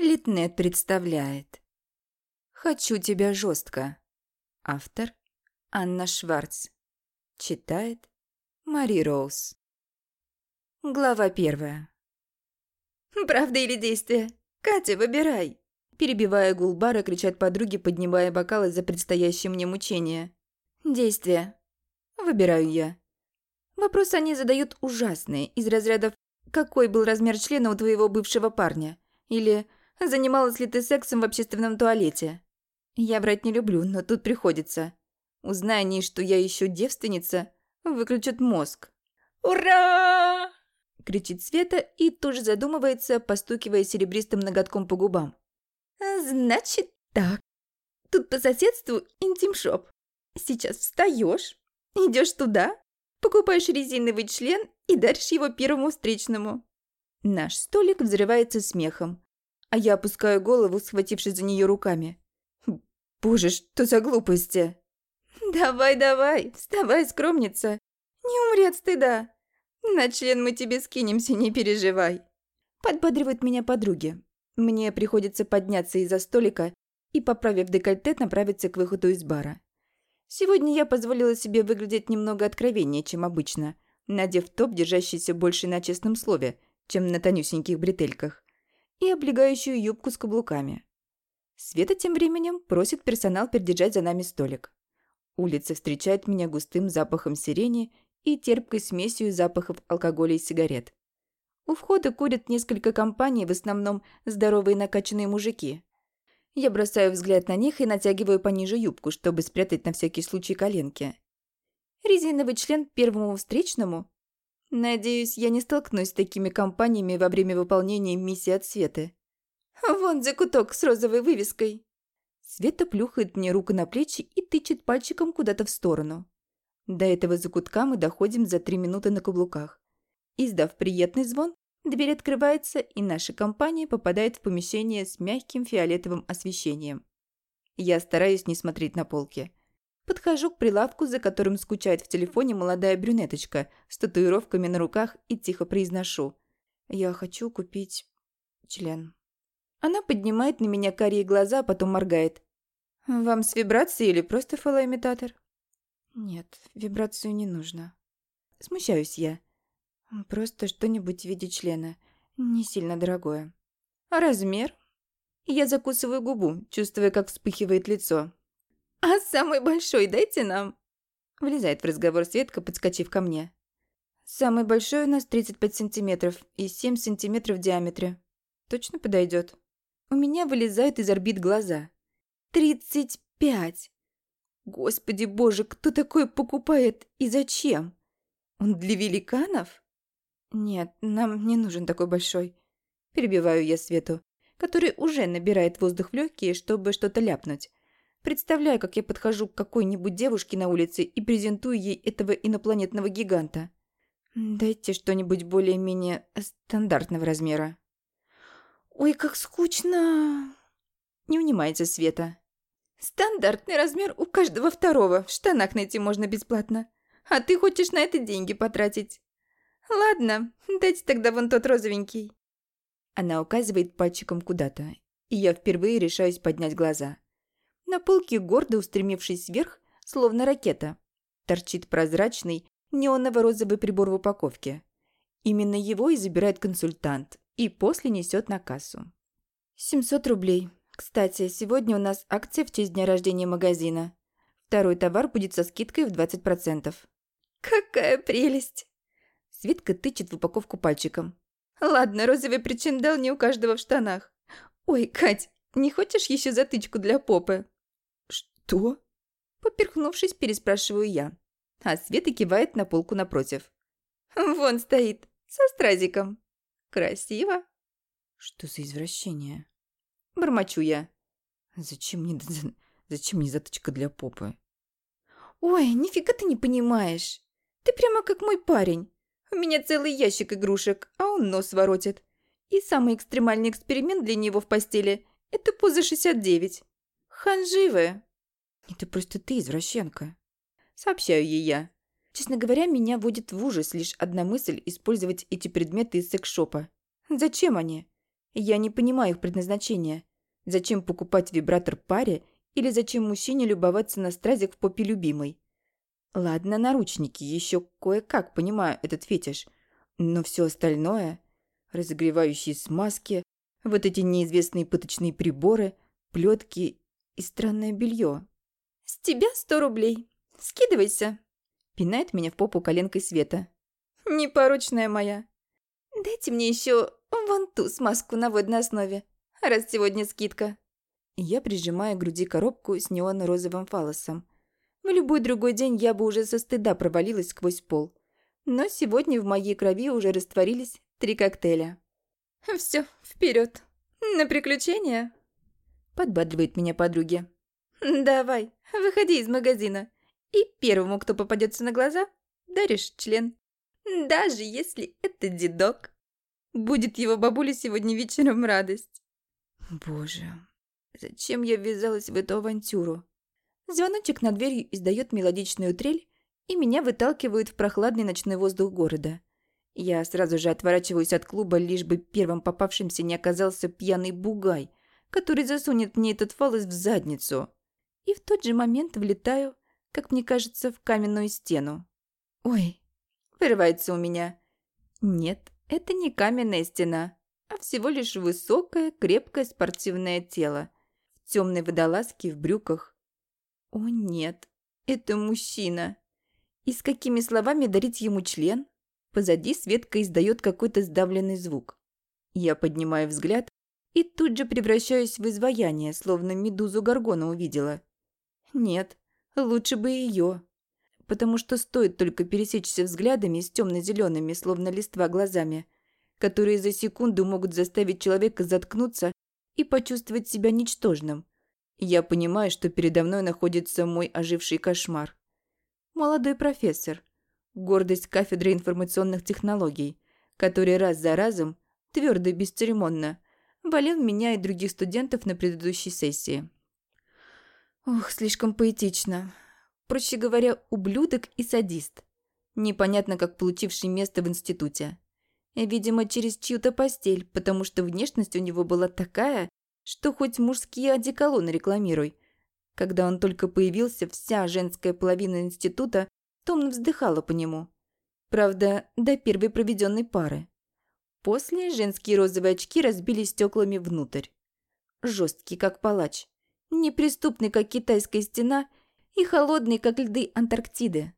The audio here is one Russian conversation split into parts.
Литнет представляет. «Хочу тебя жестко». Автор Анна Шварц. Читает Мари Роуз. Глава первая. «Правда или действие? Катя, выбирай!» Перебивая гулбара, кричат подруги, поднимая бокалы за предстоящее мне мучение. «Действие. Выбираю я. Вопрос они задают ужасные, из разрядов «Какой был размер члена у твоего бывшего парня?» или Занималась ли ты сексом в общественном туалете? Я врать не люблю, но тут приходится. Узнай они, что я еще девственница, выключат мозг. «Ура!» – кричит Света и тоже задумывается, постукивая серебристым ноготком по губам. «Значит так. Тут по соседству интим-шоп. Сейчас встаешь, идешь туда, покупаешь резиновый член и даришь его первому встречному». Наш столик взрывается смехом а я опускаю голову, схватившись за нее руками. Боже, что за глупости! Давай, давай, вставай, скромница. Не умри от стыда. На член мы тебе скинемся, не переживай. Подбадривают меня подруги. Мне приходится подняться из-за столика и, поправив декольте, направиться к выходу из бара. Сегодня я позволила себе выглядеть немного откровеннее, чем обычно, надев топ, держащийся больше на честном слове, чем на тонюсеньких бретельках и облегающую юбку с каблуками. Света тем временем просит персонал передержать за нами столик. Улица встречает меня густым запахом сирени и терпкой смесью запахов алкоголя и сигарет. У входа курят несколько компаний, в основном здоровые накачанные мужики. Я бросаю взгляд на них и натягиваю пониже юбку, чтобы спрятать на всякий случай коленки. Резиновый член первому встречному Надеюсь, я не столкнусь с такими компаниями во время выполнения миссии от Светы. Вон закуток с розовой вывеской. Света плюхает мне руку на плечи и тычет пальчиком куда-то в сторону. До этого закутка мы доходим за три минуты на каблуках. Издав приятный звон, дверь открывается, и наша компания попадает в помещение с мягким фиолетовым освещением. Я стараюсь не смотреть на полки. Подхожу к прилавку, за которым скучает в телефоне молодая брюнеточка с татуировками на руках и тихо произношу. «Я хочу купить член». Она поднимает на меня карие глаза, а потом моргает. «Вам с вибрацией или просто фалоимитатор?» «Нет, вибрацию не нужно». Смущаюсь я. «Просто что-нибудь в виде члена. Не сильно дорогое». «А размер?» Я закусываю губу, чувствуя, как вспыхивает лицо. «А самый большой дайте нам!» Влезает в разговор Светка, подскочив ко мне. «Самый большой у нас 35 сантиметров и 7 сантиметров в диаметре. Точно подойдет. У меня вылезают из орбит глаза. «Тридцать пять! Господи боже, кто такое покупает и зачем? Он для великанов?» «Нет, нам не нужен такой большой». Перебиваю я Свету, который уже набирает воздух в легкие, чтобы что-то ляпнуть. Представляю, как я подхожу к какой-нибудь девушке на улице и презентую ей этого инопланетного гиганта. Дайте что-нибудь более-менее стандартного размера. Ой, как скучно. Не унимается Света. Стандартный размер у каждого второго. В штанах найти можно бесплатно. А ты хочешь на это деньги потратить. Ладно, дайте тогда вон тот розовенький. Она указывает пальчиком куда-то, и я впервые решаюсь поднять глаза. На полке, гордо устремившись вверх, словно ракета, торчит прозрачный неоново-розовый прибор в упаковке. Именно его и забирает консультант, и после несет на кассу. 700 рублей. Кстати, сегодня у нас акция в честь дня рождения магазина. Второй товар будет со скидкой в 20%. Какая прелесть! Светка тычет в упаковку пальчиком. Ладно, розовый причиндал не у каждого в штанах. Ой, Кать, не хочешь еще затычку для попы? «Что?» Поперхнувшись, переспрашиваю я. А Света кивает на полку напротив. «Вон стоит, со стразиком. Красиво». «Что за извращение?» Бормочу я. «Зачем мне, зачем мне заточка для попы?» «Ой, нифига ты не понимаешь. Ты прямо как мой парень. У меня целый ящик игрушек, а он нос воротит. И самый экстремальный эксперимент для него в постели – это поза 69. Ханживая. «Это просто ты, извращенка». Сообщаю ей я. Честно говоря, меня вводит в ужас лишь одна мысль использовать эти предметы из секс-шопа. Зачем они? Я не понимаю их предназначения. Зачем покупать вибратор паре или зачем мужчине любоваться на стразик в попе любимой? Ладно, наручники, еще кое-как понимаю этот фетиш. Но все остальное – разогревающие смазки, вот эти неизвестные пыточные приборы, плетки и странное белье. «С тебя сто рублей. Скидывайся!» Пинает меня в попу коленкой Света. «Непорочная моя. Дайте мне еще вон ту смазку на водной основе, раз сегодня скидка». Я прижимаю к груди коробку с неоно-розовым фалосом. В любой другой день я бы уже со стыда провалилась сквозь пол. Но сегодня в моей крови уже растворились три коктейля. Все, вперед. На приключения. Подбадривает меня подруги. Давай, выходи из магазина. И первому, кто попадется на глаза, даришь член. Даже если это дедок. Будет его бабуле сегодня вечером радость. Боже, зачем я ввязалась в эту авантюру? Звоночек над дверью издает мелодичную трель, и меня выталкивают в прохладный ночной воздух города. Я сразу же отворачиваюсь от клуба, лишь бы первым попавшимся не оказался пьяный бугай, который засунет мне этот фалос в задницу. И в тот же момент влетаю, как мне кажется, в каменную стену. «Ой!» – вырывается у меня. Нет, это не каменная стена, а всего лишь высокое, крепкое спортивное тело. В темной водолазке, в брюках. О нет, это мужчина. И с какими словами дарить ему член? Позади Светка издает какой-то сдавленный звук. Я поднимаю взгляд и тут же превращаюсь в изваяние, словно медузу Гаргона увидела. Нет, лучше бы ее. Потому что стоит только пересечься взглядами с темно-зелеными, словно листва глазами, которые за секунду могут заставить человека заткнуться и почувствовать себя ничтожным. Я понимаю, что передо мной находится мой оживший кошмар. Молодой профессор, гордость кафедры информационных технологий, который раз за разом, твердо и бесцеремонно, валил меня и других студентов на предыдущей сессии. Ох, слишком поэтично. Проще говоря, ублюдок и садист. Непонятно, как получивший место в институте. Видимо, через чью-то постель, потому что внешность у него была такая, что хоть мужские одеколоны рекламируй – когда он только появился, вся женская половина института томно вздыхала по нему. Правда, до первой проведенной пары. После женские розовые очки разбили стеклами внутрь. Жесткий, как палач. Неприступный, как китайская стена, и холодный, как льды Антарктиды.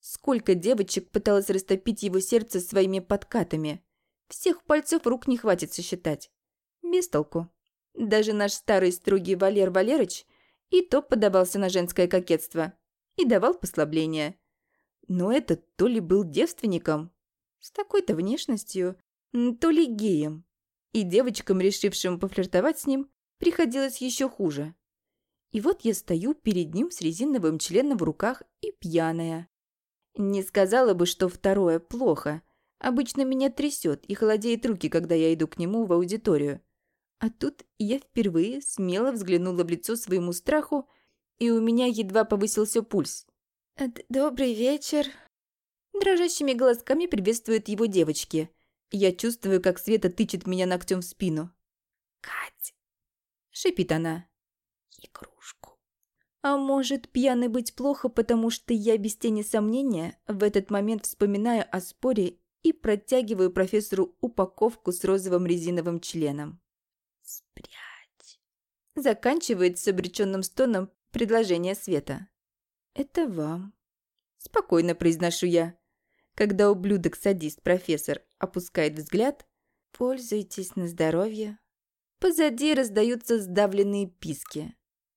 Сколько девочек пыталось растопить его сердце своими подкатами. Всех пальцев рук не хватит сосчитать. Без. Даже наш старый строгий Валер Валерыч и то подавался на женское кокетство и давал послабление. Но этот то ли был девственником с такой-то внешностью, то ли геем, и девочкам, решившим пофлиртовать с ним, приходилось еще хуже. И вот я стою перед ним с резиновым членом в руках и пьяная. Не сказала бы, что второе плохо. Обычно меня трясет и холодеет руки, когда я иду к нему в аудиторию. А тут я впервые смело взглянула в лицо своему страху, и у меня едва повысился пульс. «Добрый вечер». Дрожащими голосками приветствуют его девочки. Я чувствую, как Света тычет меня ногтем в спину. «Кать!» – шипит она. «Игрушку». А может, пьяный быть плохо, потому что я без тени сомнения в этот момент вспоминаю о споре и протягиваю профессору упаковку с розовым резиновым членом. «Спрячь!» Заканчивает с обреченным стоном предложение Света. «Это вам». Спокойно произношу я. Когда ублюдок-садист-профессор опускает взгляд, пользуйтесь на здоровье. Позади раздаются сдавленные писки,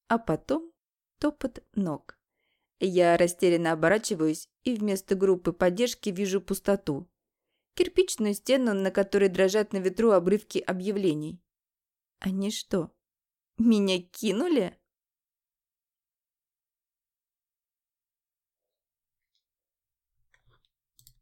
а потом топот ног. Я растерянно оборачиваюсь и вместо группы поддержки вижу пустоту. Кирпичную стену, на которой дрожат на ветру обрывки объявлений. Они что, меня кинули?